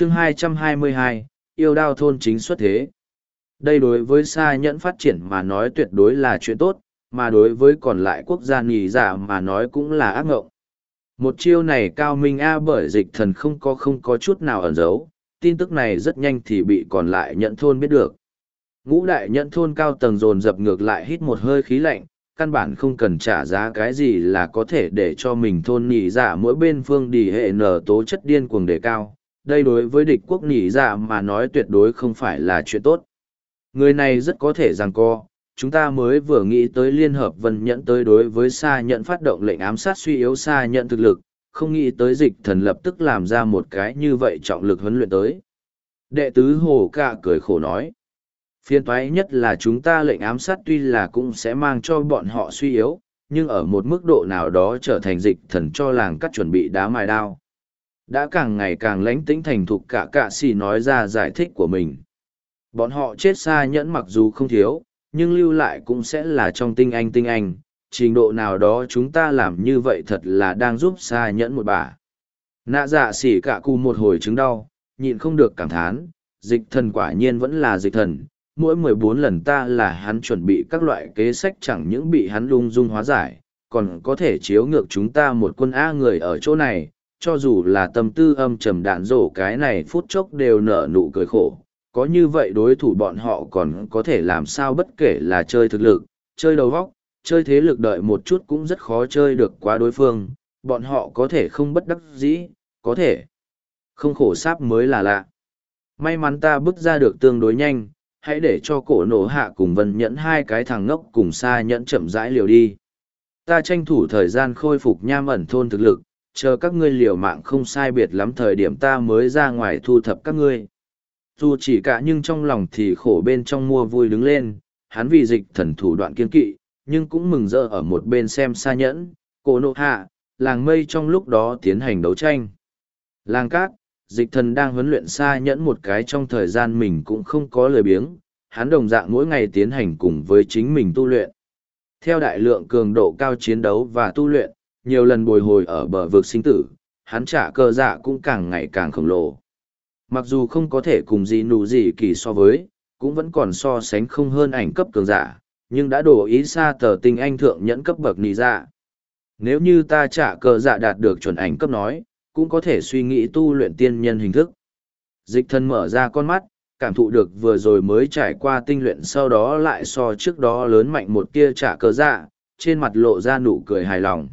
chương 222, yêu đao thôn chính xuất thế. Đây đối với xa nhẫn phát triển mà nói tuyệt đối là chuyện tốt, mà đối với còn lại quốc gia nghỉ giả mà nói cũng là ác ngộng. Một chiêu này cao minh A bởi dịch thần không có không có chút nào ẩn giấu, tin tức này rất nhanh thì bị còn lại nhận thôn biết được. Ngũ đại nhận thôn cao tầng dồn dập ngược lại hít một hơi khí lạnh, căn bản không cần trả giá cái gì là có thể để cho mình thôn nghỉ giả mỗi bên phương đi hệ nở tố chất điên cuồng đề cao. Đây đối với địch quốc nhị dạ mà nói tuyệt đối không phải là chuyện tốt. Người này rất có thể rằng co, chúng ta mới vừa nghĩ tới liên hợp vân nhẫn tới đối với xa nhận phát động lệnh ám sát suy yếu xa nhận thực lực, không nghĩ tới dịch thần lập tức làm ra một cái như vậy trọng lực huấn luyện tới. Đệ tứ hồ cạ cười khổ nói. Phiên toái nhất là chúng ta lệnh ám sát tuy là cũng sẽ mang cho bọn họ suy yếu, nhưng ở một mức độ nào đó trở thành dịch thần cho làng cắt chuẩn bị đá mài đao. Đã càng ngày càng lánh tĩnh thành thục cả cạ xì nói ra giải thích của mình. Bọn họ chết xa nhẫn mặc dù không thiếu, nhưng lưu lại cũng sẽ là trong tinh anh tinh anh, trình độ nào đó chúng ta làm như vậy thật là đang giúp xa nhẫn một bà. Nạ dạ xỉ cả cu một hồi chứng đau, nhịn không được cảm thán, dịch thần quả nhiên vẫn là dịch thần, mỗi mười bốn lần ta là hắn chuẩn bị các loại kế sách chẳng những bị hắn lung dung hóa giải, còn có thể chiếu ngược chúng ta một quân A người ở chỗ này, cho dù là tâm tư âm trầm đạn rổ cái này phút chốc đều nở nụ cười khổ. Có như vậy đối thủ bọn họ còn có thể làm sao bất kể là chơi thực lực, chơi đầu vóc, chơi thế lực đợi một chút cũng rất khó chơi được quá đối phương, bọn họ có thể không bất đắc dĩ, có thể không khổ sáp mới là lạ. May mắn ta bước ra được tương đối nhanh, hãy để cho cổ nổ hạ cùng vân nhẫn hai cái thằng ngốc cùng xa nhẫn chậm rãi liều đi. Ta tranh thủ thời gian khôi phục nham ẩn thôn thực lực, chờ các ngươi liều mạng không sai biệt lắm thời điểm ta mới ra ngoài thu thập các ngươi. Dù chỉ cả nhưng trong lòng thì khổ bên trong mua vui đứng lên, hắn vì dịch thần thủ đoạn kiên kỵ, nhưng cũng mừng rỡ ở một bên xem xa nhẫn, cổ nộ hạ, làng mây trong lúc đó tiến hành đấu tranh. Làng cát, dịch thần đang huấn luyện xa nhẫn một cái trong thời gian mình cũng không có lời biếng, hắn đồng dạng mỗi ngày tiến hành cùng với chính mình tu luyện. Theo đại lượng cường độ cao chiến đấu và tu luyện, nhiều lần bồi hồi ở bờ vực sinh tử, hắn trả cơ dạ cũng càng ngày càng khổng lồ. Mặc dù không có thể cùng gì nụ gì kỳ so với, cũng vẫn còn so sánh không hơn ảnh cấp cường giả, nhưng đã đổ ý xa tờ tinh anh thượng nhẫn cấp bậc nì ra. Nếu như ta trả cờ dạ đạt được chuẩn ảnh cấp nói, cũng có thể suy nghĩ tu luyện tiên nhân hình thức. Dịch thân mở ra con mắt, cảm thụ được vừa rồi mới trải qua tinh luyện sau đó lại so trước đó lớn mạnh một tia trả cờ dạ, trên mặt lộ ra nụ cười hài lòng.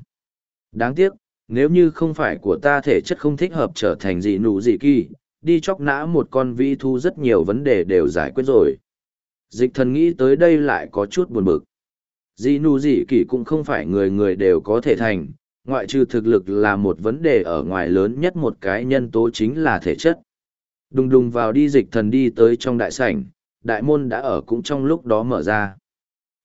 Đáng tiếc, nếu như không phải của ta thể chất không thích hợp trở thành dị nụ dị kỳ, đi chóc nã một con vi thu rất nhiều vấn đề đều giải quyết rồi. Dịch thần nghĩ tới đây lại có chút buồn bực. Dị nụ dị kỳ cũng không phải người người đều có thể thành, ngoại trừ thực lực là một vấn đề ở ngoài lớn nhất một cái nhân tố chính là thể chất. Đùng đùng vào đi dịch thần đi tới trong đại sảnh, đại môn đã ở cũng trong lúc đó mở ra.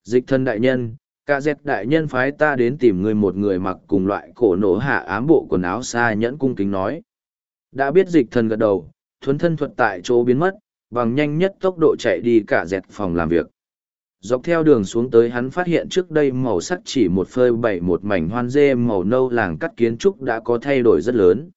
Dịch thần đại nhân, Cả dẹt đại nhân phái ta đến tìm người một người mặc cùng loại cổ nổ hạ ám bộ quần áo xa nhẫn cung kính nói. Đã biết dịch thần gật đầu, thuấn thân thuật tại chỗ biến mất, bằng nhanh nhất tốc độ chạy đi cả dẹt phòng làm việc. Dọc theo đường xuống tới hắn phát hiện trước đây màu sắc chỉ một phơi bảy một mảnh hoan dê màu nâu làng cắt kiến trúc đã có thay đổi rất lớn.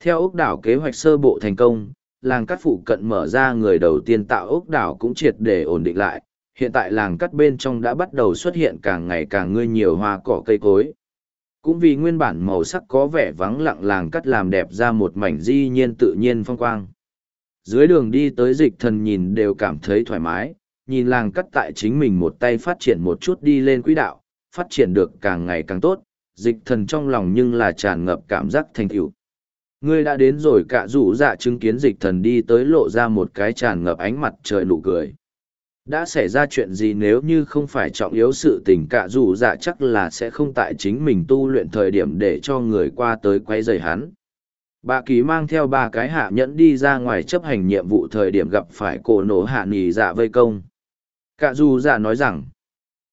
Theo ốc đảo kế hoạch sơ bộ thành công, làng cắt phụ cận mở ra người đầu tiên tạo ốc đảo cũng triệt để ổn định lại. Hiện tại làng cắt bên trong đã bắt đầu xuất hiện càng ngày càng ngươi nhiều hoa cỏ cây cối. Cũng vì nguyên bản màu sắc có vẻ vắng lặng làng cắt làm đẹp ra một mảnh di nhiên tự nhiên phong quang dưới đường đi tới dịch thần nhìn đều cảm thấy thoải mái, nhìn làng cắt tại chính mình một tay phát triển một chút đi lên quỹ đạo, phát triển được càng ngày càng tốt, dịch thần trong lòng nhưng là tràn ngập cảm giác thành tựu. Ngươi đã đến rồi cả rủ dạ chứng kiến dịch thần đi tới lộ ra một cái tràn ngập ánh mặt trời nụ cười. Đã xảy ra chuyện gì nếu như không phải trọng yếu sự tình cả dù dạ chắc là sẽ không tại chính mình tu luyện thời điểm để cho người qua tới quay dày hắn. Bà kỳ mang theo ba cái hạ nhẫn đi ra ngoài chấp hành nhiệm vụ thời điểm gặp phải cổ nổ hạ nghỉ dạ vây công. Cả dù dạ nói rằng,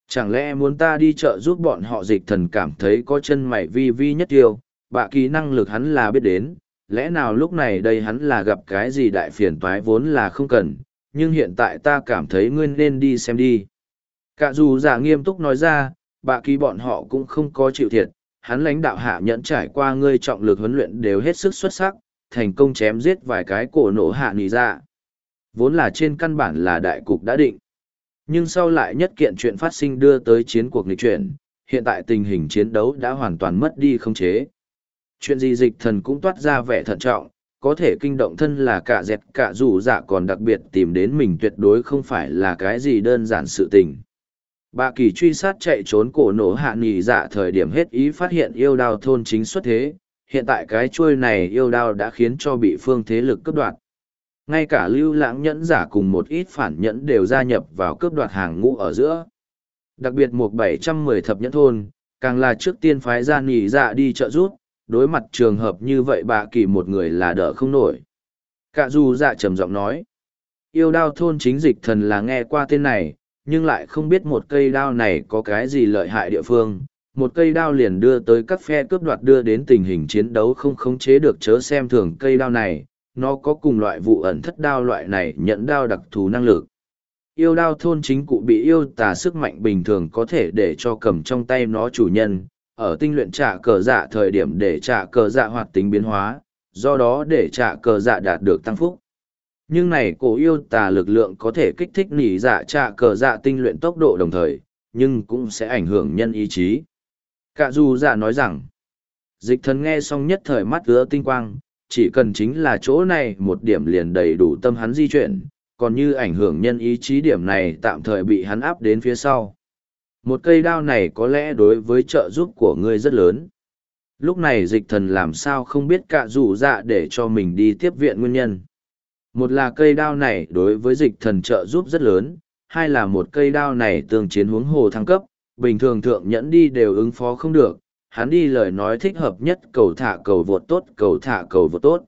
chẳng lẽ muốn ta đi chợ giúp bọn họ dịch thần cảm thấy có chân mày vi vi nhất tiêu, bà kỳ năng lực hắn là biết đến, lẽ nào lúc này đây hắn là gặp cái gì đại phiền toái vốn là không cần, nhưng hiện tại ta cảm thấy ngươi nên đi xem đi. Cả dù giả nghiêm túc nói ra, bà kỳ bọn họ cũng không có chịu thiệt, hắn lãnh đạo hạ nhẫn trải qua ngươi trọng lực huấn luyện đều hết sức xuất sắc, thành công chém giết vài cái cổ nổ hạ nì ra. Vốn là trên căn bản là đại cục đã định. Nhưng sau lại nhất kiện chuyện phát sinh đưa tới chiến cuộc nghịch chuyển, hiện tại tình hình chiến đấu đã hoàn toàn mất đi không chế. Chuyện gì dịch thần cũng toát ra vẻ thận trọng, có thể kinh động thân là cả dẹt cả dù dạ còn đặc biệt tìm đến mình tuyệt đối không phải là cái gì đơn giản sự tình. Bà kỳ truy sát chạy trốn cổ nổ hạ nghỉ dạ thời điểm hết ý phát hiện yêu đao thôn chính xuất thế, hiện tại cái chuôi này yêu đao đã khiến cho bị phương thế lực cướp đoạt. Ngay cả lưu lãng nhẫn giả cùng một ít phản nhẫn đều gia nhập vào cướp đoạt hàng ngũ ở giữa. Đặc biệt một bảy trăm mười thập nhẫn thôn, càng là trước tiên phái ra nghỉ dạ đi trợ rút, đối mặt trường hợp như vậy bà kỳ một người là đỡ không nổi. Cả dù dạ trầm giọng nói, yêu đao thôn chính dịch thần là nghe qua tên này, nhưng lại không biết một cây đao này có cái gì lợi hại địa phương. Một cây đao liền đưa tới các phe cướp đoạt đưa đến tình hình chiến đấu không khống chế được chớ xem thường cây đao này, nó có cùng loại vụ ẩn thất đao loại này nhận đao đặc thù năng lực. Yêu đao thôn chính cụ bị yêu tà sức mạnh bình thường có thể để cho cầm trong tay nó chủ nhân, ở tinh luyện trả cờ dạ thời điểm để trả cờ dạ hoạt tính biến hóa, do đó để trả cờ dạ đạt được tăng phúc. Nhưng này cổ yêu tà lực lượng có thể kích thích nỉ dạ trả cờ dạ tinh luyện tốc độ đồng thời, nhưng cũng sẽ ảnh hưởng nhân ý chí. Cả dù dạ nói rằng, dịch thần nghe xong nhất thời mắt ứa tinh quang, chỉ cần chính là chỗ này một điểm liền đầy đủ tâm hắn di chuyển, còn như ảnh hưởng nhân ý chí điểm này tạm thời bị hắn áp đến phía sau. Một cây đao này có lẽ đối với trợ giúp của ngươi rất lớn. Lúc này dịch thần làm sao không biết cả rủ dạ để cho mình đi tiếp viện nguyên nhân. Một là cây đao này đối với dịch thần trợ giúp rất lớn, hai là một cây đao này tương chiến hướng hồ thăng cấp, bình thường thượng nhẫn đi đều ứng phó không được, hắn đi lời nói thích hợp nhất cầu thả cầu vượt tốt cầu thả cầu vượt tốt.